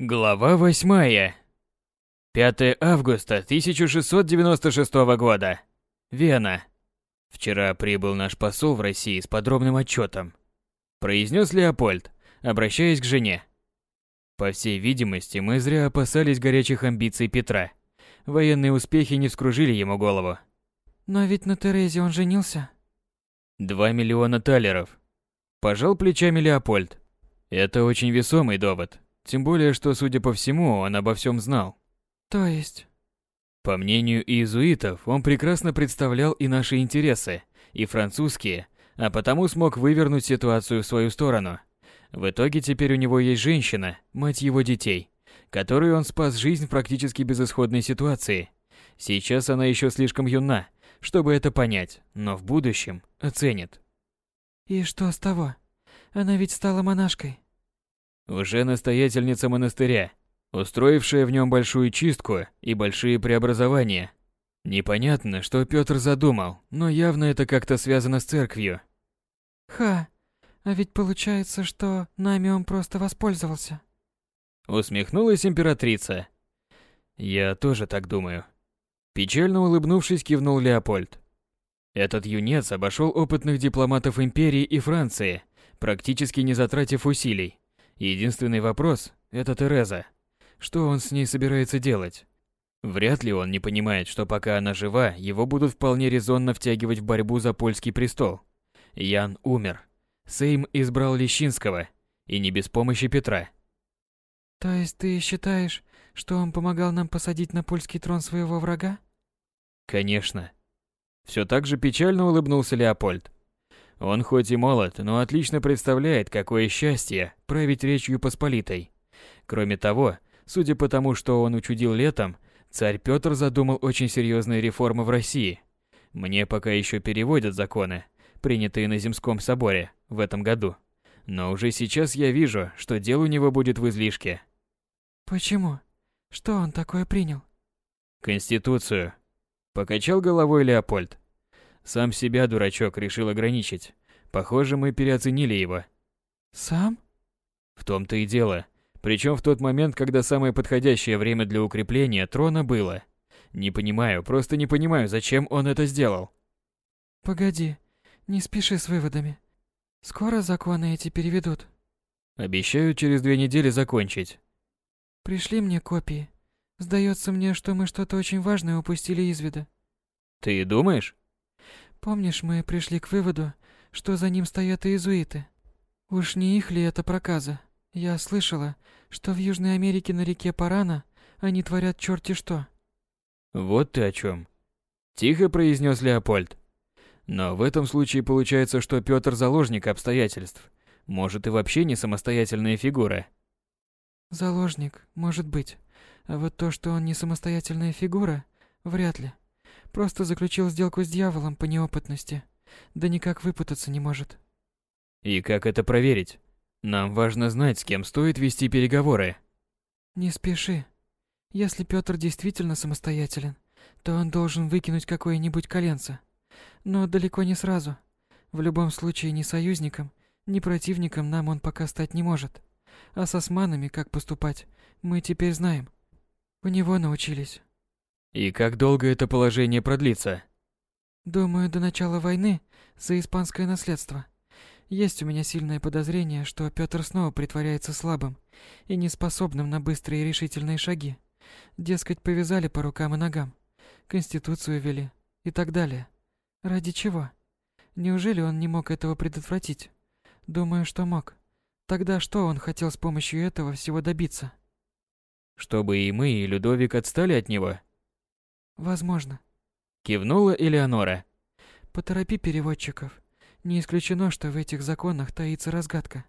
Глава восьмая. 5 августа 1696 года. Вена. Вчера прибыл наш посол в России с подробным отчетом. Произнес Леопольд, обращаясь к жене. По всей видимости, мы зря опасались горячих амбиций Петра. Военные успехи не вскружили ему голову. Но ведь на Терезе он женился. Два миллиона талеров. Пожал плечами Леопольд. Это очень весомый довод. Тем более, что, судя по всему, он обо всем знал. То есть? По мнению иезуитов, он прекрасно представлял и наши интересы, и французские, а потому смог вывернуть ситуацию в свою сторону. В итоге теперь у него есть женщина, мать его детей, которой он спас жизнь в практически безысходной ситуации. Сейчас она еще слишком юна, чтобы это понять, но в будущем оценит. И что с того? Она ведь стала монашкой уже настоятельница монастыря, устроившая в нем большую чистку и большие преобразования. Непонятно, что Петр задумал, но явно это как-то связано с церковью. Ха, а ведь получается, что нами он просто воспользовался. Усмехнулась императрица. Я тоже так думаю. Печально улыбнувшись, кивнул Леопольд. Этот юнец обошел опытных дипломатов империи и Франции, практически не затратив усилий. Единственный вопрос – это Тереза. Что он с ней собирается делать? Вряд ли он не понимает, что пока она жива, его будут вполне резонно втягивать в борьбу за польский престол. Ян умер. Сейм избрал Лещинского, и не без помощи Петра. То есть ты считаешь, что он помогал нам посадить на польский трон своего врага? Конечно. Все так же печально улыбнулся Леопольд. Он хоть и молод, но отлично представляет, какое счастье править Речью Посполитой. Кроме того, судя по тому, что он учудил летом, царь Петр задумал очень серьезные реформы в России. Мне пока еще переводят законы, принятые на Земском соборе в этом году. Но уже сейчас я вижу, что дел у него будет в излишке. Почему? Что он такое принял? Конституцию. Покачал головой Леопольд. Сам себя дурачок решил ограничить. Похоже, мы переоценили его. Сам? В том-то и дело. Причем в тот момент, когда самое подходящее время для укрепления трона было. Не понимаю, просто не понимаю, зачем он это сделал. Погоди, не спеши с выводами. Скоро законы эти переведут. Обещаю через две недели закончить. Пришли мне копии. Сдается мне, что мы что-то очень важное упустили из вида. Ты думаешь? Помнишь, мы пришли к выводу, что за ним стоят иезуиты? Уж не их ли это проказа? Я слышала, что в Южной Америке на реке Парана они творят черти что. Вот ты о чем. Тихо произнес Леопольд. Но в этом случае получается, что Петр заложник обстоятельств. Может и вообще не самостоятельная фигура. Заложник, может быть. А вот то, что он не самостоятельная фигура, вряд ли. Просто заключил сделку с дьяволом по неопытности. Да никак выпутаться не может. И как это проверить? Нам важно знать, с кем стоит вести переговоры. Не спеши. Если Петр действительно самостоятелен, то он должен выкинуть какое-нибудь коленце. Но далеко не сразу. В любом случае ни союзником, ни противником нам он пока стать не может. А с османами как поступать, мы теперь знаем. У него научились. И как долго это положение продлится? Думаю, до начала войны за испанское наследство. Есть у меня сильное подозрение, что Петр снова притворяется слабым и неспособным на быстрые и решительные шаги. Дескать, повязали по рукам и ногам, конституцию ввели и так далее. Ради чего? Неужели он не мог этого предотвратить? Думаю, что мог. Тогда что он хотел с помощью этого всего добиться? Чтобы и мы, и Людовик отстали от него? Возможно. Кивнула Элеонора. Поторопи переводчиков. Не исключено, что в этих законах таится разгадка.